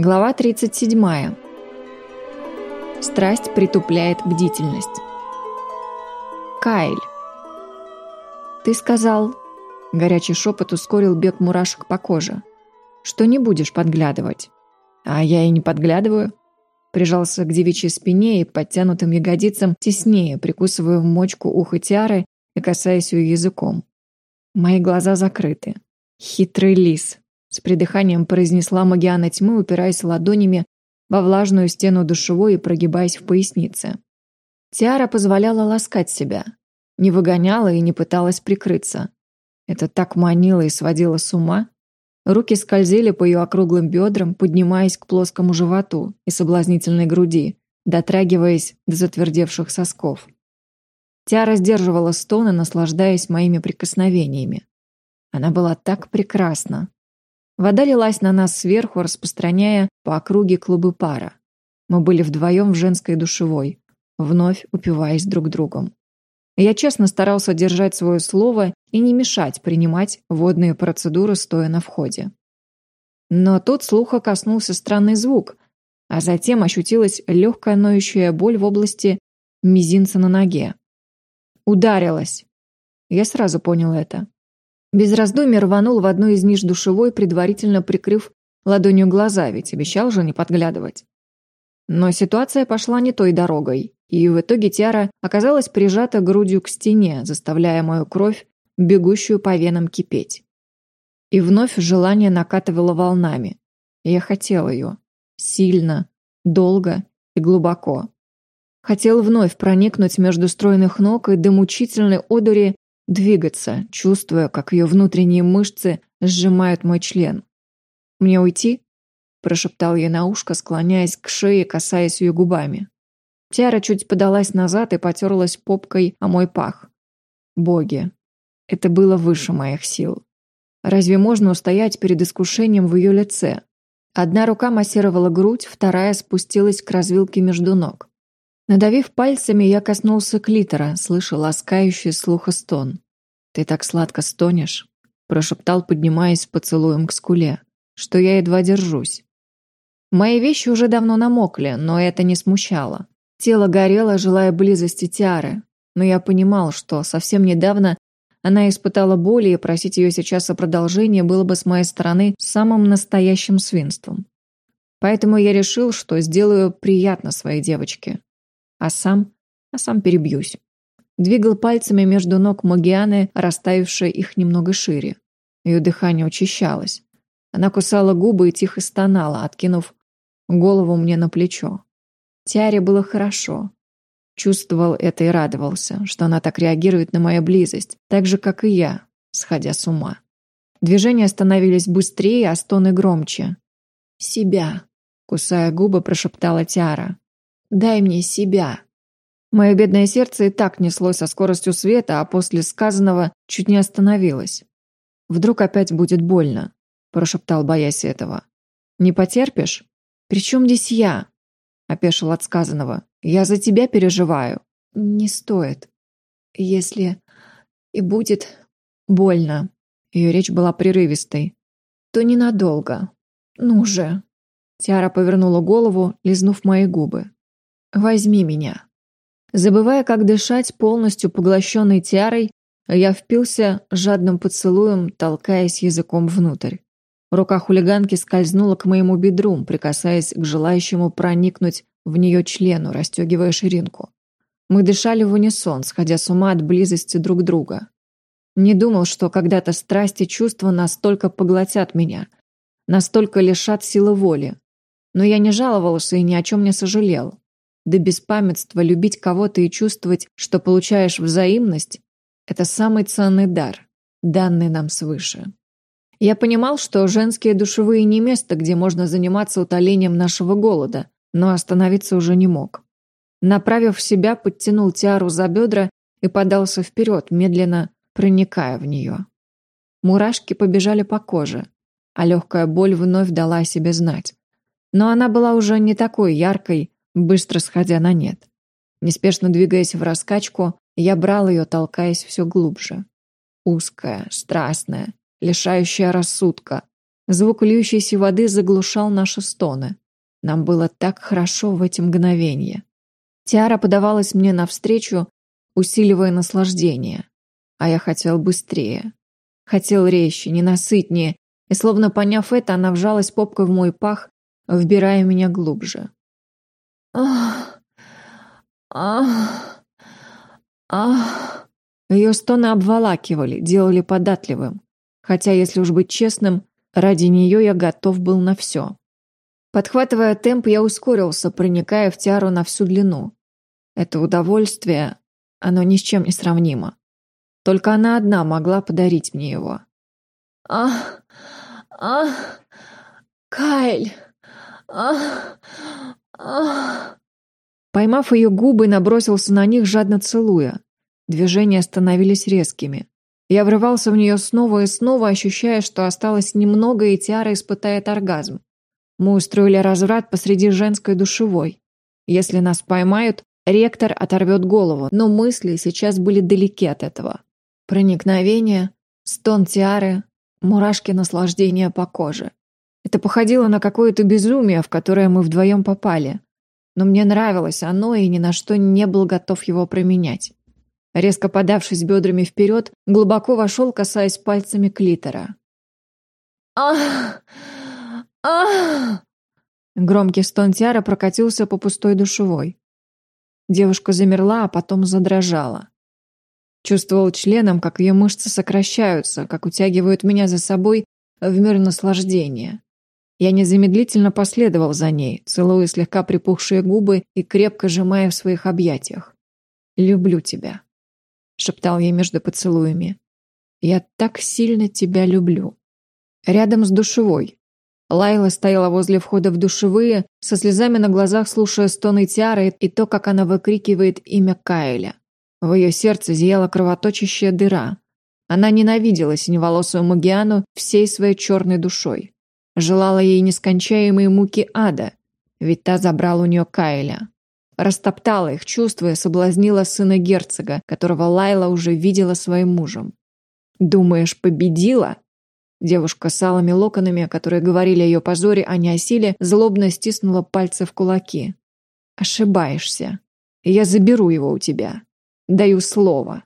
Глава 37. Страсть притупляет бдительность. Кайль. Ты сказал... Горячий шепот ускорил бег мурашек по коже. Что не будешь подглядывать. А я и не подглядываю. Прижался к девичьей спине и подтянутым ягодицам теснее, прикусывая в мочку уха Тиары и касаясь ее языком. Мои глаза закрыты. Хитрый лис. С придыханием произнесла Магиана тьмы, упираясь ладонями во влажную стену душевой и прогибаясь в пояснице. Тиара позволяла ласкать себя. Не выгоняла и не пыталась прикрыться. Это так манило и сводило с ума. Руки скользили по ее округлым бедрам, поднимаясь к плоскому животу и соблазнительной груди, дотрагиваясь до затвердевших сосков. Тиара сдерживала стоны, наслаждаясь моими прикосновениями. Она была так прекрасна. Вода лилась на нас сверху, распространяя по округе клубы пара. Мы были вдвоем в женской душевой, вновь упиваясь друг другом. Я честно старался держать свое слово и не мешать принимать водные процедуры, стоя на входе. Но тут слуха коснулся странный звук, а затем ощутилась легкая ноющая боль в области мизинца на ноге. Ударилась. Я сразу понял это. Без раздумий рванул в одну из ниш душевой, предварительно прикрыв ладонью глаза, ведь обещал же не подглядывать. Но ситуация пошла не той дорогой, и в итоге Тиара оказалась прижата грудью к стене, заставляя мою кровь, бегущую по венам, кипеть. И вновь желание накатывало волнами. я хотел ее. Сильно, долго и глубоко. Хотел вновь проникнуть между стройных ног и до мучительной одури двигаться, чувствуя, как ее внутренние мышцы сжимают мой член. «Мне уйти?» – прошептал я на ушко, склоняясь к шее, касаясь ее губами. Тиара чуть подалась назад и потерлась попкой о мой пах. Боги, это было выше моих сил. Разве можно устоять перед искушением в ее лице? Одна рука массировала грудь, вторая спустилась к развилке между ног. Надавив пальцами, я коснулся клитора, слыша ласкающий слуха стон. «Ты так сладко стонешь», – прошептал, поднимаясь поцелуем к скуле, что я едва держусь. Мои вещи уже давно намокли, но это не смущало. Тело горело, желая близости Тиары, но я понимал, что совсем недавно она испытала боль, и просить ее сейчас о продолжении было бы с моей стороны самым настоящим свинством. Поэтому я решил, что сделаю приятно своей девочке. А сам? А сам перебьюсь. Двигал пальцами между ног Могианы, расставившей их немного шире. Ее дыхание учащалось. Она кусала губы и тихо стонала, откинув голову мне на плечо. Тиаре было хорошо. Чувствовал это и радовался, что она так реагирует на мою близость, так же, как и я, сходя с ума. Движения становились быстрее, а стоны громче. «Себя», — кусая губы, прошептала Тиара. Дай мне себя». Мое бедное сердце и так неслось со скоростью света, а после сказанного чуть не остановилось. «Вдруг опять будет больно», – прошептал, боясь этого. «Не потерпишь? Причем здесь я?» – опешил от сказанного. «Я за тебя переживаю». «Не стоит. Если и будет больно». Ее речь была прерывистой. «То ненадолго. Ну же». Тиара повернула голову, лизнув мои губы. Возьми меня». Забывая, как дышать, полностью поглощенной тиарой, я впился жадным поцелуем, толкаясь языком внутрь. Рука хулиганки скользнула к моему бедру, прикасаясь к желающему проникнуть в нее члену, расстегивая ширинку. Мы дышали в унисон, сходя с ума от близости друг друга. Не думал, что когда-то страсти и чувства настолько поглотят меня, настолько лишат силы воли. Но я не жаловался и ни о чем не сожалел до беспамятства любить кого-то и чувствовать, что получаешь взаимность – это самый ценный дар, данный нам свыше. Я понимал, что женские душевые не место, где можно заниматься утолением нашего голода, но остановиться уже не мог. Направив себя, подтянул тиару за бедра и подался вперед, медленно проникая в нее. Мурашки побежали по коже, а легкая боль вновь дала о себе знать. Но она была уже не такой яркой, быстро сходя на нет. Неспешно двигаясь в раскачку, я брал ее, толкаясь все глубже. Узкая, страстная, лишающая рассудка. Звук льющейся воды заглушал наши стоны. Нам было так хорошо в эти мгновения. Тиара подавалась мне навстречу, усиливая наслаждение. А я хотел быстрее. Хотел резче, ненасытнее, и словно поняв это, она вжалась попкой в мой пах, вбирая меня глубже. Ах, ах, ах. Ее стоны обволакивали, делали податливым. Хотя, если уж быть честным, ради нее я готов был на все. Подхватывая темп, я ускорился, проникая в тиару на всю длину. Это удовольствие, оно ни с чем не сравнимо. Только она одна могла подарить мне его. «Ах! Ах! Кайль! Ах! Ах!» Поймав ее губы, набросился на них, жадно целуя. Движения становились резкими. Я врывался в нее снова и снова, ощущая, что осталось немного, и Тиара испытает оргазм. Мы устроили разврат посреди женской душевой. Если нас поймают, ректор оторвет голову, но мысли сейчас были далеки от этого. Проникновение, стон Тиары, мурашки наслаждения по коже. Это походило на какое-то безумие, в которое мы вдвоем попали. Но мне нравилось оно, и ни на что не был готов его променять. Резко подавшись бедрами вперед, глубоко вошел, касаясь пальцами клитора. «Ах! Ах!» Громкий стон Тиара прокатился по пустой душевой. Девушка замерла, а потом задрожала. Чувствовал членом, как ее мышцы сокращаются, как утягивают меня за собой в мир наслаждения. Я незамедлительно последовал за ней, целуя слегка припухшие губы и крепко сжимая в своих объятиях. «Люблю тебя», — шептал я между поцелуями. «Я так сильно тебя люблю». Рядом с душевой. Лайла стояла возле входа в душевые, со слезами на глазах слушая стоны Тиары и то, как она выкрикивает имя Кайля. В ее сердце зияла кровоточащая дыра. Она ненавидела синеволосую Магиану всей своей черной душой. Желала ей нескончаемые муки ада, ведь та забрала у нее Кайля. Растоптала их чувства и соблазнила сына герцога, которого Лайла уже видела своим мужем. «Думаешь, победила?» Девушка с алыми локонами, которые говорили о ее позоре, а не о силе, злобно стиснула пальцы в кулаки. «Ошибаешься. Я заберу его у тебя. Даю слово».